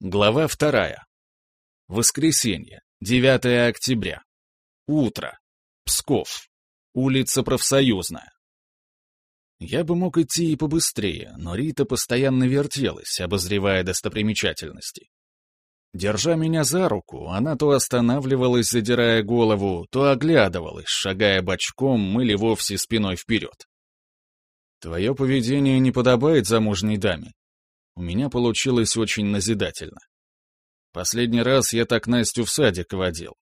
Глава вторая. Воскресенье, 9 октября. Утро. Псков. Улица Профсоюзная. Я бы мог идти и побыстрее, но Рита постоянно вертелась, обозревая достопримечательности. Держа меня за руку, она то останавливалась, задирая голову, то оглядывалась, шагая бочком или вовсе спиной вперед. «Твое поведение не подобает замужней даме», у меня получилось очень назидательно. Последний раз я так Настю в садик водил.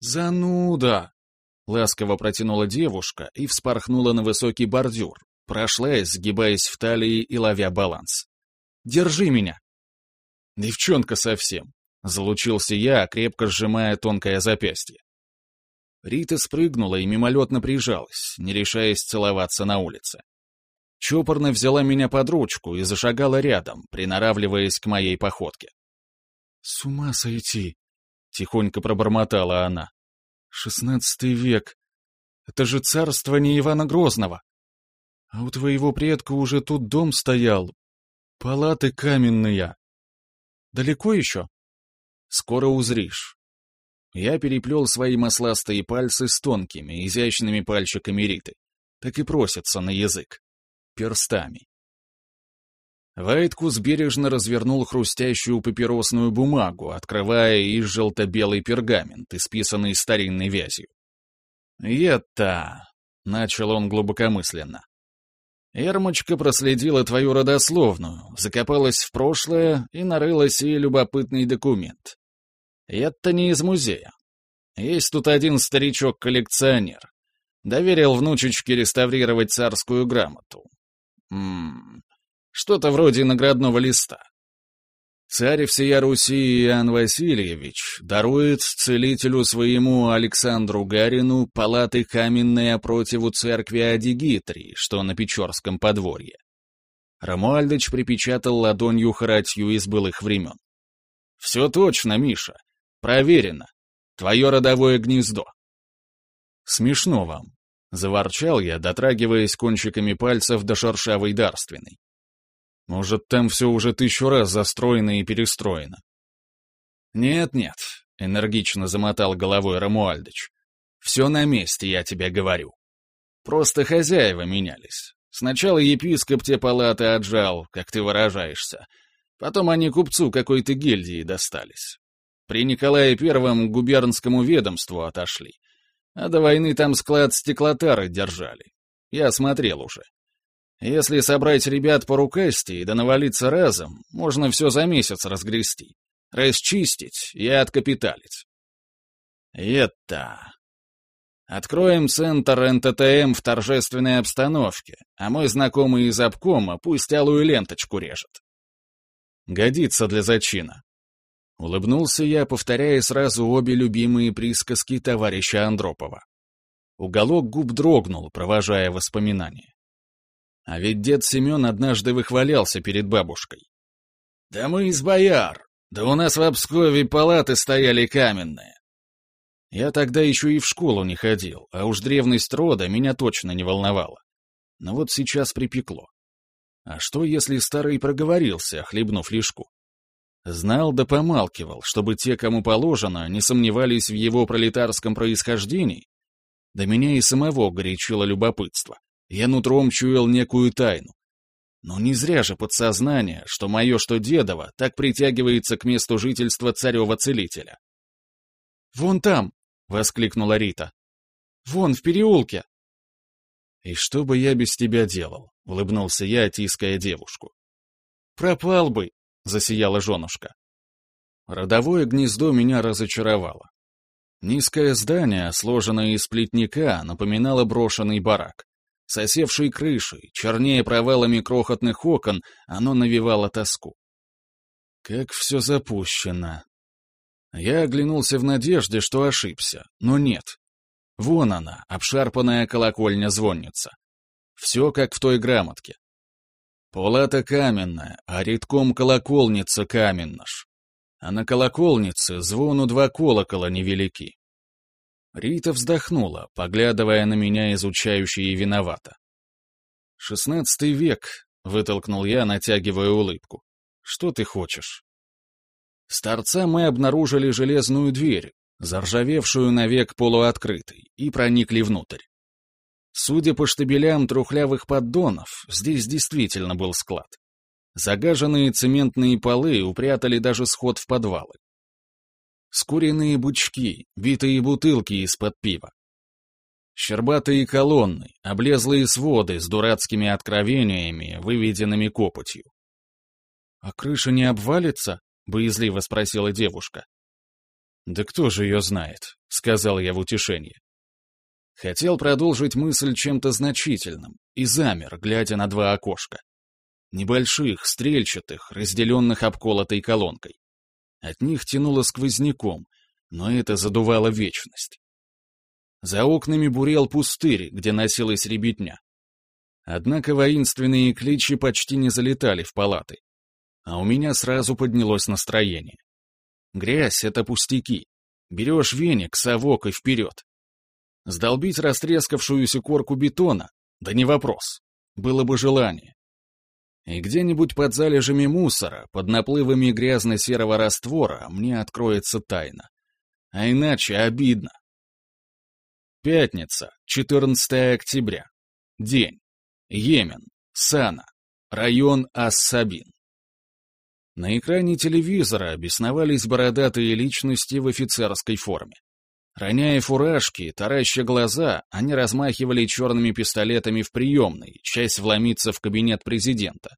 «Зануда!» — ласково протянула девушка и вспорхнула на высокий бордюр, прошлась, сгибаясь в талии и ловя баланс. «Держи меня!» «Девчонка совсем!» — залучился я, крепко сжимая тонкое запястье. Рита спрыгнула и мимолетно прижалась, не решаясь целоваться на улице чопорно взяла меня под ручку и зашагала рядом, приноравливаясь к моей походке. «С ума сойти!» — тихонько пробормотала она. «Шестнадцатый век! Это же царство не Ивана Грозного! А у твоего предка уже тут дом стоял, палаты каменные. Далеко еще?» «Скоро узришь». Я переплел свои масластые пальцы с тонкими, изящными пальчиками Риты. Так и просятся на язык перстами. Вайткус бережно развернул хрустящую папиросную бумагу, открывая из желто-белый пергамент, исписанный старинной вязью. «Это...» — начал он глубокомысленно. Ермочка проследила твою родословную, закопалась в прошлое и нарыла сей любопытный документ. Это не из музея. Есть тут один старичок-коллекционер. Доверил внучечке реставрировать царскую грамоту. Ммм, что-то вроде наградного листа. Царь всея Руси Иоанн Васильевич дарует целителю своему Александру Гарину палаты каменные противу церкви Адигитрии, что на Печорском подворье. Рамуальдыч припечатал ладонью харатью из былых времен. «Все точно, Миша. Проверено. Твое родовое гнездо». «Смешно вам. Заворчал я, дотрагиваясь кончиками пальцев до шершавой дарственной. Может, там все уже тысячу раз застроено и перестроено. «Нет-нет», — энергично замотал головой Рамуальдыч. «Все на месте, я тебе говорю. Просто хозяева менялись. Сначала епископ те палаты отжал, как ты выражаешься. Потом они купцу какой-то гильдии достались. При Николае Первом губернскому ведомству отошли. А до войны там склад стеклотары держали. Я смотрел уже. Если собрать ребят по рукасти да навалиться разом, можно все за месяц разгрести, расчистить и откапиталить. Это... Откроем центр НТТМ в торжественной обстановке, а мой знакомый из обкома пусть алую ленточку режет. Годится для зачина. Улыбнулся я, повторяя сразу обе любимые присказки товарища Андропова. Уголок губ дрогнул, провожая воспоминания. А ведь дед Семен однажды выхвалялся перед бабушкой. «Да мы из бояр! Да у нас в Обскове палаты стояли каменные!» Я тогда еще и в школу не ходил, а уж древность рода меня точно не волновала. Но вот сейчас припекло. А что, если старый проговорился, хлебнув лишку? Знал да помалкивал, чтобы те, кому положено, не сомневались в его пролетарском происхождении. Да меня и самого горячило любопытство. Я нутром чуял некую тайну. Но не зря же подсознание, что мое, что дедово, так притягивается к месту жительства царева-целителя. «Вон там!» — воскликнула Рита. «Вон, в переулке!» «И что бы я без тебя делал?» — улыбнулся я, тиская девушку. «Пропал бы!» — засияла женушка. Родовое гнездо меня разочаровало. Низкое здание, сложенное из плетника, напоминало брошенный барак. Сосевшей крышей, чернее провалами крохотных окон, оно навевало тоску. Как все запущено. Я оглянулся в надежде, что ошибся, но нет. Вон она, обшарпанная колокольня-звонница. Все как в той грамотке. Палата каменная, а редком колокольница каменнаш. А на колокольнице звону два колокола невелики. Рита вздохнула, поглядывая на меня изучающе и виновато. «Шестнадцатый век», — вытолкнул я, натягивая улыбку. «Что ты хочешь?» С торца мы обнаружили железную дверь, заржавевшую навек полуоткрытой, и проникли внутрь. Судя по штабелям трухлявых поддонов, здесь действительно был склад. Загаженные цементные полы упрятали даже сход в подвалы. Скуренные бучки, битые бутылки из-под пива. Щербатые колонны, облезлые своды с дурацкими откровениями, выведенными копотью. «А крыша не обвалится?» — боязливо спросила девушка. «Да кто же ее знает?» — сказал я в утешение. Хотел продолжить мысль чем-то значительным и замер, глядя на два окошка. Небольших, стрельчатых, разделенных обколотой колонкой. От них тянуло сквозняком, но это задувало вечность. За окнами бурел пустырь, где носилась ребятня. Однако воинственные кличи почти не залетали в палаты. А у меня сразу поднялось настроение. Грязь — это пустяки. Берешь веник, совок и вперед. Сдолбить растрескавшуюся корку бетона? Да не вопрос. Было бы желание. И где-нибудь под залежами мусора, под наплывами грязно-серого раствора, мне откроется тайна. А иначе обидно. Пятница, 14 октября. День. Йемен. Сана. Район Ас-Сабин. На экране телевизора бесновались бородатые личности в офицерской форме. Роняя фуражки, тараща глаза, они размахивали черными пистолетами в приемной, часть вломиться в кабинет президента.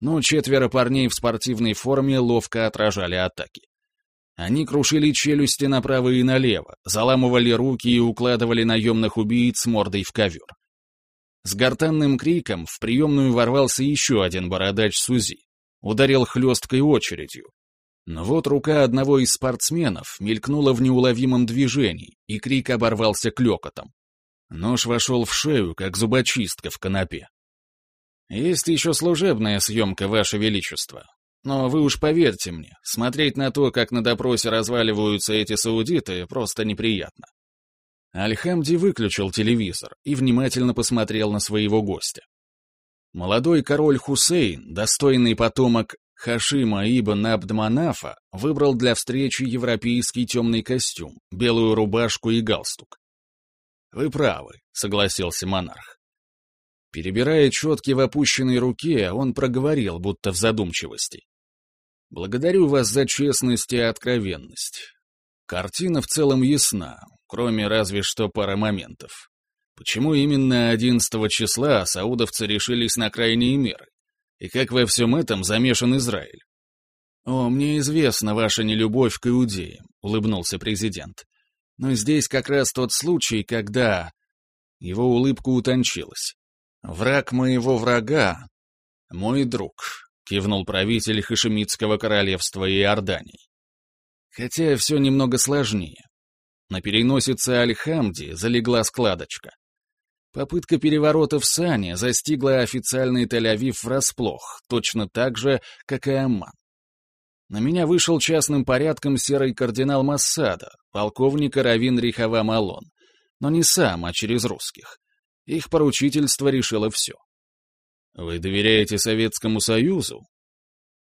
Но четверо парней в спортивной форме ловко отражали атаки. Они крушили челюсти направо и налево, заламывали руки и укладывали наемных убийц мордой в ковер. С гортанным криком в приемную ворвался еще один бородач Сузи. Ударил хлесткой очередью, но вот рука одного из спортсменов мелькнула в неуловимом движении, и крик оборвался клёкотом. Нож вошел в шею, как зубочистка в канапе. «Есть еще служебная съемка, Ваше Величество. Но вы уж поверьте мне, смотреть на то, как на допросе разваливаются эти саудиты, просто неприятно». Альхамди выключил телевизор и внимательно посмотрел на своего гостя. Молодой король Хусейн, достойный потомок Хашима Ибн Абдманафа выбрал для встречи европейский темный костюм, белую рубашку и галстук. «Вы правы», — согласился монарх. Перебирая четки в опущенной руке, он проговорил, будто в задумчивости. «Благодарю вас за честность и откровенность. Картина в целом ясна, кроме разве что пары моментов. Почему именно 11 числа саудовцы решились на крайние меры? И как во всем этом замешан Израиль? «О, мне известна ваша нелюбовь к иудеям», — улыбнулся президент. «Но здесь как раз тот случай, когда...» Его улыбка утончилась. «Враг моего врага — мой друг», — кивнул правитель Хашемитского королевства Иордании. Хотя все немного сложнее. На переносице Аль-Хамди залегла складочка. Попытка переворота в Сане застигла официальный Тель-Авив врасплох, точно так же, как и Амман. На меня вышел частным порядком серый кардинал Массада, полковник Равин Рихава Малон. Но не сам, а через русских. Их поручительство решило все. «Вы доверяете Советскому Союзу?»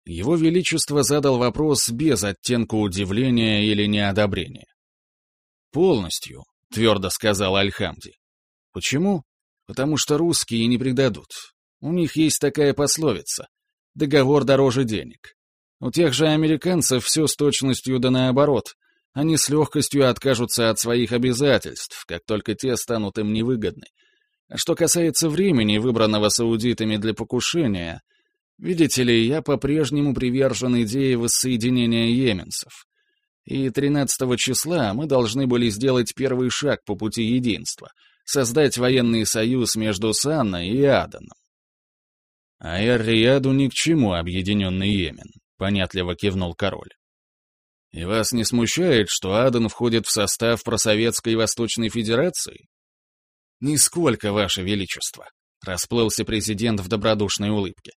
Его Величество задал вопрос без оттенка удивления или неодобрения. «Полностью», — твердо сказал Альхамди. Почему? Потому что русские не предадут. У них есть такая пословица. Договор дороже денег. У тех же американцев все с точностью да наоборот. Они с легкостью откажутся от своих обязательств, как только те станут им невыгодны. А что касается времени, выбранного саудитами для покушения, видите ли, я по-прежнему привержен идее воссоединения йеменцев. И 13 числа мы должны были сделать первый шаг по пути единства — создать военный союз между Санной и Аданом. А Эр-Рияду ни к чему объединенный Йемен, понятливо кивнул король. И вас не смущает, что Адан входит в состав просоветской Восточной Федерации? Нисколько, ваше величество, расплылся президент в добродушной улыбке.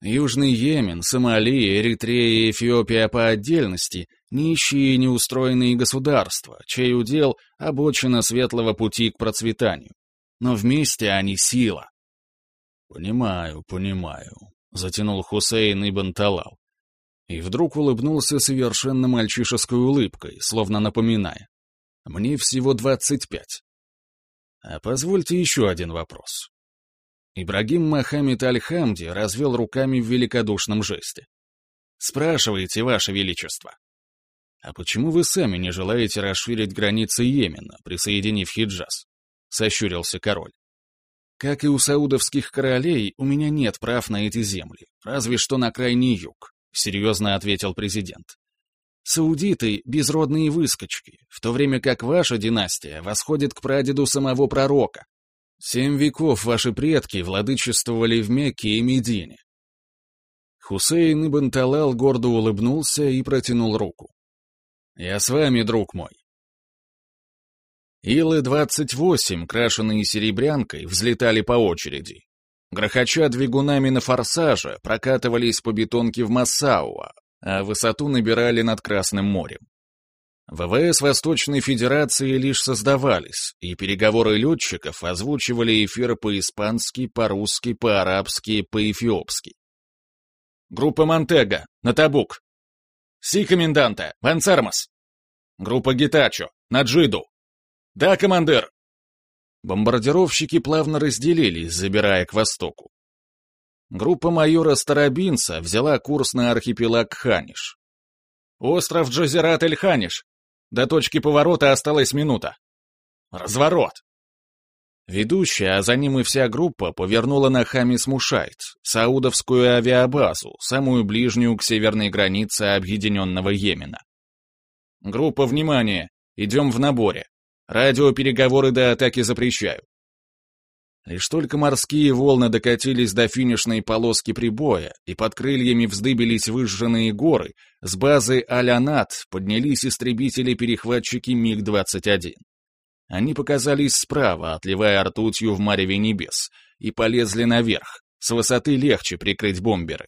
Южный Йемен, Сомали, Эритрея и Эфиопия по отдельности — нищие и неустроенные государства, чей удел — обочина светлого пути к процветанию. Но вместе они сила. «Понимаю, понимаю», — затянул Хусейн Ибн Талал. И вдруг улыбнулся совершенно мальчишеской улыбкой, словно напоминая. «Мне всего двадцать пять». А позвольте еще один вопрос. Ибрагим Мохаммед Аль-Хамди развел руками в великодушном жесте. «Спрашивайте, Ваше Величество, а почему вы сами не желаете расширить границы Йемена, присоединив Хиджаз?» — сощурился король. «Как и у саудовских королей, у меня нет прав на эти земли, разве что на крайний юг», — серьезно ответил президент. Саудиты — безродные выскочки, в то время как ваша династия восходит к прадеду самого пророка. Семь веков ваши предки владычествовали в Мекке и Медине. Хусейн ибн Талал гордо улыбнулся и протянул руку. «Я с вами, друг мой». Илы-28, крашеные серебрянкой, взлетали по очереди. Грохоча двигунами на форсаже, прокатывались по бетонке в Массауа, а высоту набирали над Красным морем. ВВС Восточной Федерации лишь создавались, и переговоры летчиков озвучивали эфир по-испански, по-русски, по-арабски, по-эфиопски. Группа Монтега, на Табук. Си, коменданта, Вансармас. Группа Гитачо, на Джиду. Да, командир. Бомбардировщики плавно разделились, забирая к востоку. Группа майора Старобинца взяла курс на архипелаг Ханиш. «Остров Джазират-эль-Ханиш. До точки поворота осталась минута. Разворот!» Ведущая, а за ним и вся группа повернула на Хамис-Мушайт, саудовскую авиабазу, самую ближнюю к северной границе Объединенного Йемена. «Группа, внимание! Идем в наборе. Радиопереговоры до атаки запрещаю. Лишь только морские волны докатились до финишной полоски прибоя, и под крыльями вздыбились выжженные горы, с базы Алянат поднялись истребители-перехватчики МиГ-21. Они показались справа, отливая ртутью в мареве небес, и полезли наверх, с высоты легче прикрыть бомберы.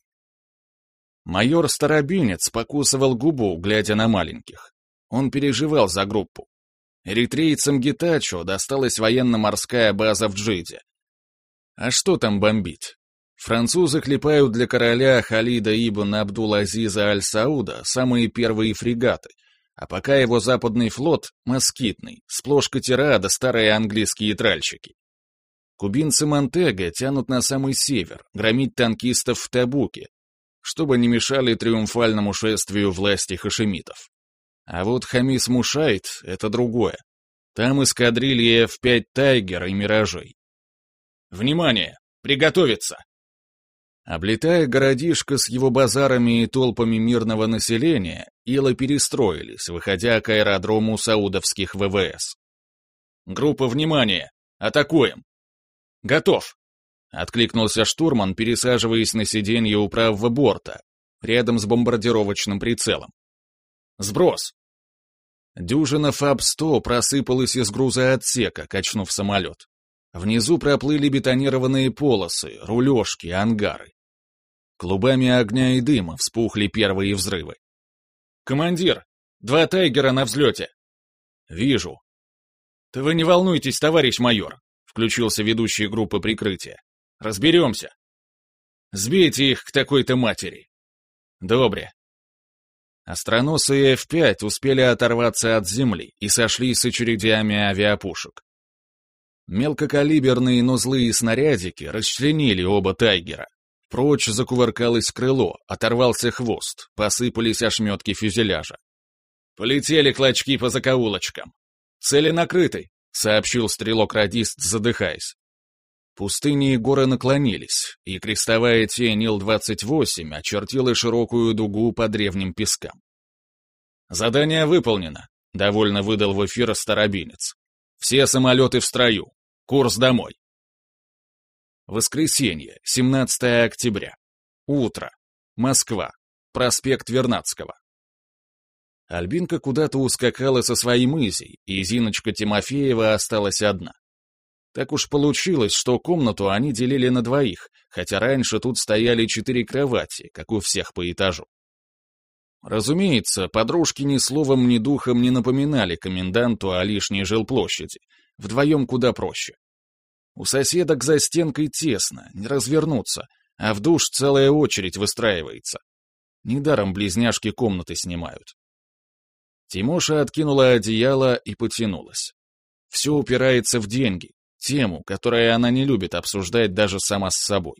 Майор Старобинец покусывал губу, глядя на маленьких. Он переживал за группу. Эритрейцам Гитачо досталась военно-морская база в Джиде. А что там бомбить? Французы клепают для короля Халида ибн Абдул-Азиза Аль-Сауда самые первые фрегаты, а пока его западный флот — москитный, сплошь катера да старые английские тральщики. Кубинцы Монтега тянут на самый север, громить танкистов в Табуке, чтобы не мешали триумфальному шествию власти хашемитов. А вот Хамис Мушайт — это другое. Там эскадрилья F-5 «Тайгер» и «Миражей». «Внимание! Приготовиться!» Облетая городишко с его базарами и толпами мирного населения, Ила перестроились, выходя к аэродрому саудовских ВВС. «Группа, внимания! Атакуем!» «Готов!» — откликнулся штурман, пересаживаясь на сиденье у правого борта, рядом с бомбардировочным прицелом. Сброс!» Дюжина ФАБ-100 просыпалась из груза отсека, качнув самолет. Внизу проплыли бетонированные полосы, рулежки, ангары. Клубами огня и дыма вспухли первые взрывы. «Командир! Два «Тайгера» на взлете!» «Вижу». «Да вы не волнуйтесь, товарищ майор!» — включился ведущий группы прикрытия. «Разберемся!» «Сбейте их к такой-то матери!» «Добре!» Остроносые F-5 успели оторваться от земли и сошли с очередями авиапушек. Мелкокалиберные, но злые снарядики расчленили оба «Тайгера». Прочь закувыркалось крыло, оторвался хвост, посыпались ошметки фюзеляжа. «Полетели клочки по закоулочкам. Цели накрыты», — сообщил стрелок-радист, задыхаясь. Пустыни и горы наклонились, и крестовая тень Ил-28 очертила широкую дугу по древним пескам. «Задание выполнено», — довольно выдал в эфир старобинец. «Все самолеты в строю. Курс домой». Воскресенье, 17 октября. Утро. Москва. Проспект Вернадского. Альбинка куда-то ускакала со своей мызей, и Зиночка Тимофеева осталась одна. Так уж получилось, что комнату они делили на двоих, хотя раньше тут стояли четыре кровати, как у всех по этажу. Разумеется, подружки ни словом, ни духом не напоминали коменданту о лишней жилплощади. Вдвоем куда проще. У соседок за стенкой тесно, не развернуться, а в душ целая очередь выстраивается. Недаром близняшки комнаты снимают. Тимоша откинула одеяло и потянулась. Все упирается в деньги, тему, которую она не любит обсуждать даже сама с собой.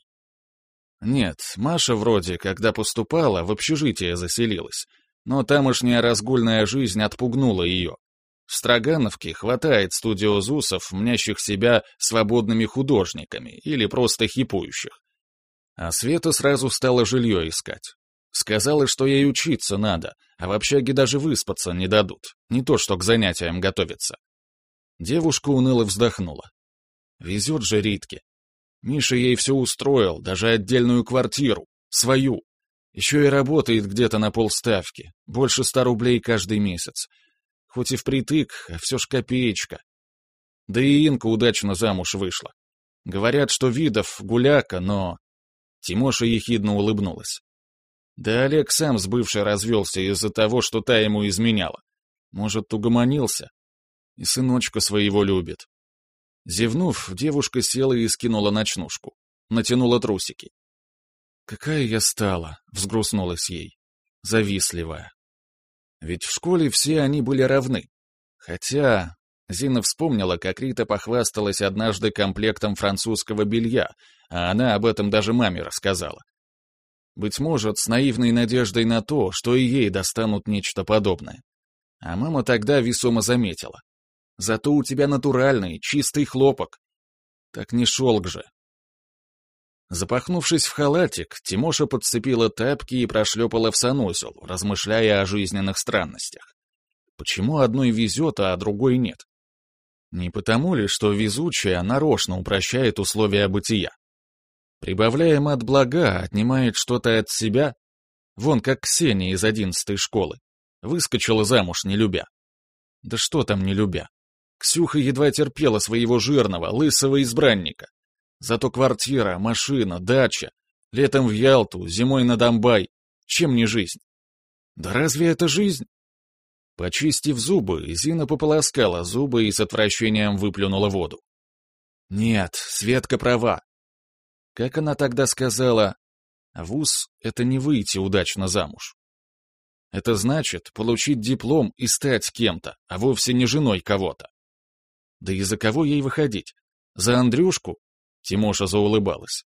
Нет, Маша вроде, когда поступала, в общежитие заселилась, но тамошняя разгульная жизнь отпугнула ее. В Строгановке хватает студиозусов, мнящих себя свободными художниками или просто хипующих. А Света сразу стала жилье искать. Сказала, что ей учиться надо, а в общаге даже выспаться не дадут, не то что к занятиям готовиться. Девушка уныло вздохнула. Везет же Ритке. Миша ей все устроил, даже отдельную квартиру, свою. Еще и работает где-то на полставки, больше ста рублей каждый месяц. Хоть и впритык, а все ж копеечка. Да и Инка удачно замуж вышла. Говорят, что видов гуляка, но... Тимоша ехидно улыбнулась. Да Олег сам с бывшей развелся из-за того, что та ему изменяла. Может, угомонился? И сыночка своего любит. Зевнув, девушка села и скинула ночнушку. Натянула трусики. «Какая я стала!» — взгрустнулась ей. Завистливая. Ведь в школе все они были равны. Хотя... Зина вспомнила, как Рита похвасталась однажды комплектом французского белья, а она об этом даже маме рассказала. Быть может, с наивной надеждой на то, что и ей достанут нечто подобное. А мама тогда весомо заметила. Зато у тебя натуральный, чистый хлопок. Так не шелк же. Запахнувшись в халатик, Тимоша подцепила тапки и прошлепала в санузел, размышляя о жизненных странностях. Почему одной везет, а другой нет? Не потому ли, что везучая нарочно упрощает условия бытия? Прибавляя мат блага, отнимает что-то от себя? Вон как Ксения из одиннадцатой школы. Выскочила замуж, не любя. Да что там не любя? Ксюха едва терпела своего жирного, лысого избранника. Зато квартира, машина, дача. Летом в Ялту, зимой на Донбай. Чем не жизнь? Да разве это жизнь? Почистив зубы, Зина пополоскала зубы и с отвращением выплюнула воду. Нет, Светка права. Как она тогда сказала, вуз — это не выйти удачно замуж. Это значит получить диплом и стать кем-то, а вовсе не женой кого-то. Да и за кого ей выходить? За Андрюшку? Тимоша заулыбалась.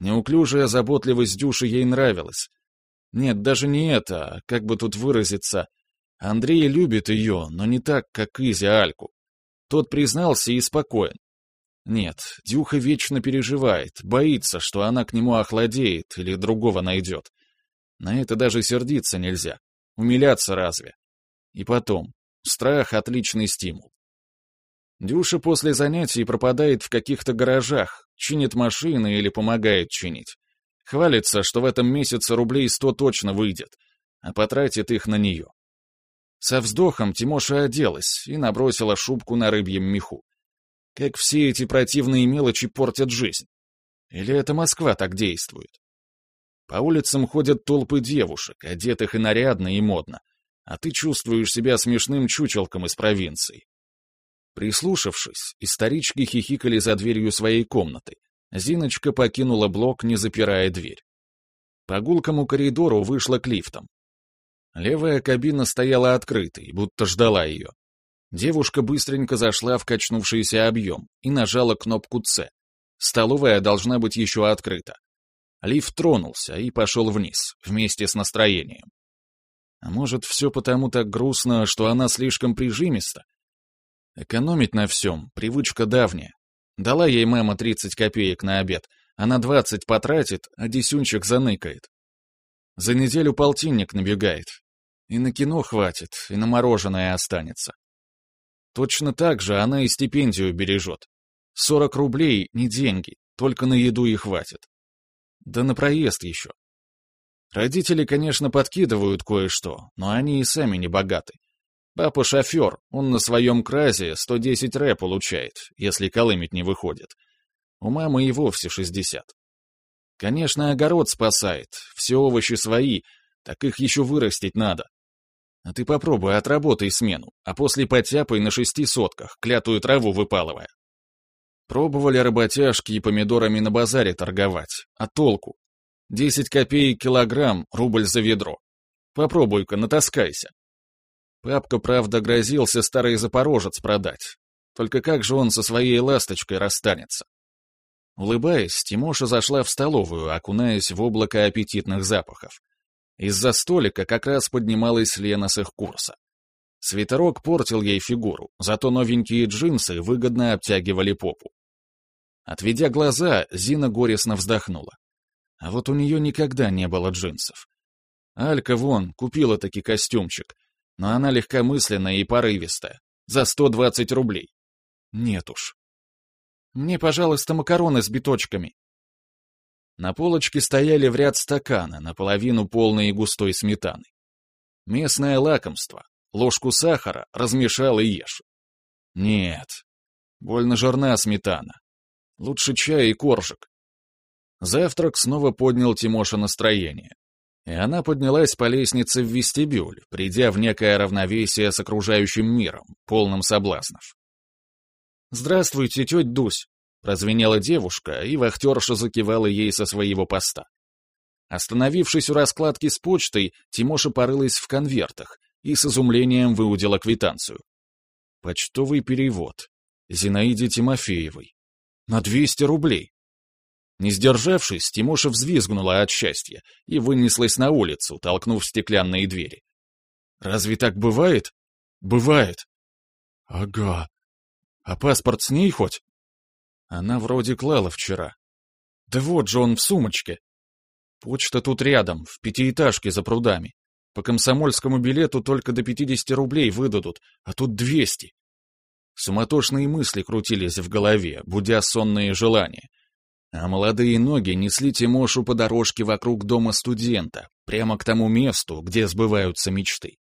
Неуклюжая заботливость Дюши ей нравилась. Нет, даже не это, а как бы тут выразиться. Андрей любит ее, но не так, как Изя Альку. Тот признался и спокоен. Нет, Дюха вечно переживает, боится, что она к нему охладеет или другого найдет. На это даже сердиться нельзя. Умиляться разве? И потом, страх — отличный стимул. Дюша после занятий пропадает в каких-то гаражах, чинит машины или помогает чинить. Хвалится, что в этом месяце рублей сто точно выйдет, а потратит их на нее. Со вздохом Тимоша оделась и набросила шубку на рыбьем меху. Как все эти противные мелочи портят жизнь? Или это Москва так действует? По улицам ходят толпы девушек, одетых и нарядно, и модно, а ты чувствуешь себя смешным чучелком из провинции. Прислушавшись, исторички хихикали за дверью своей комнаты. Зиночка покинула блок, не запирая дверь. По гулкому коридору вышла к лифтам. Левая кабина стояла открытой, будто ждала ее. Девушка быстренько зашла в качнувшийся объем и нажала кнопку «С». Столовая должна быть еще открыта. Лифт тронулся и пошел вниз, вместе с настроением. А может, все потому так грустно, что она слишком прижимиста? Экономить на всем — привычка давняя. Дала ей мама 30 копеек на обед, она 20 потратит, а десюнчик заныкает. За неделю полтинник набегает. И на кино хватит, и на мороженое останется. Точно так же она и стипендию бережет. 40 рублей — не деньги, только на еду и хватит. Да на проезд еще. Родители, конечно, подкидывают кое-что, но они и сами не богаты. Папа шофер, он на своем кразе 110 ре получает, если колымить не выходит. У мамы и вовсе 60. Конечно, огород спасает, все овощи свои, так их еще вырастить надо. А ты попробуй отработай смену, а после потяпай на шести сотках, клятую траву выпалывая. Пробовали работяжки и помидорами на базаре торговать, а толку? Десять копеек килограмм, рубль за ведро. Попробуй-ка, натаскайся. Папка, правда, грозился старый запорожец продать. Только как же он со своей ласточкой расстанется? Улыбаясь, Тимоша зашла в столовую, окунаясь в облако аппетитных запахов. Из-за столика как раз поднималась Лена с их курса. Свитерок портил ей фигуру, зато новенькие джинсы выгодно обтягивали попу. Отведя глаза, Зина горестно вздохнула. А вот у нее никогда не было джинсов. Алька вон, купила таки костюмчик, но она легкомысленная и порывистая, за 120 рублей. Нет уж. Мне, пожалуйста, макароны с биточками. На полочке стояли в ряд стаканы, наполовину полные густой сметаны. Местное лакомство. Ложку сахара размешал и ешь. Нет, больно жирная сметана. Лучше чай и коржик. Завтрак снова поднял Тимоша настроение. И она поднялась по лестнице в вестибюль, придя в некое равновесие с окружающим миром, полным соблазнов. «Здравствуйте, тетя Дусь!» — прозвенела девушка, и вахтерша закивала ей со своего поста. Остановившись у раскладки с почтой, Тимоша порылась в конвертах и с изумлением выудила квитанцию. Почтовый перевод. Зинаиде Тимофеевой. На 200 рублей. Не сдержавшись, Тимоша взвизгнула от счастья и вынеслась на улицу, толкнув стеклянные двери. «Разве так бывает?» «Бывает». «Ага. А паспорт с ней хоть?» Она вроде клала вчера. Да вот же он в сумочке. Почта тут рядом, в пятиэтажке за прудами. По комсомольскому билету только до 50 рублей выдадут, а тут 200. Суматошные мысли крутились в голове, будя сонные желания. А молодые ноги несли Тимошу по дорожке вокруг дома студента, прямо к тому месту, где сбываются мечты.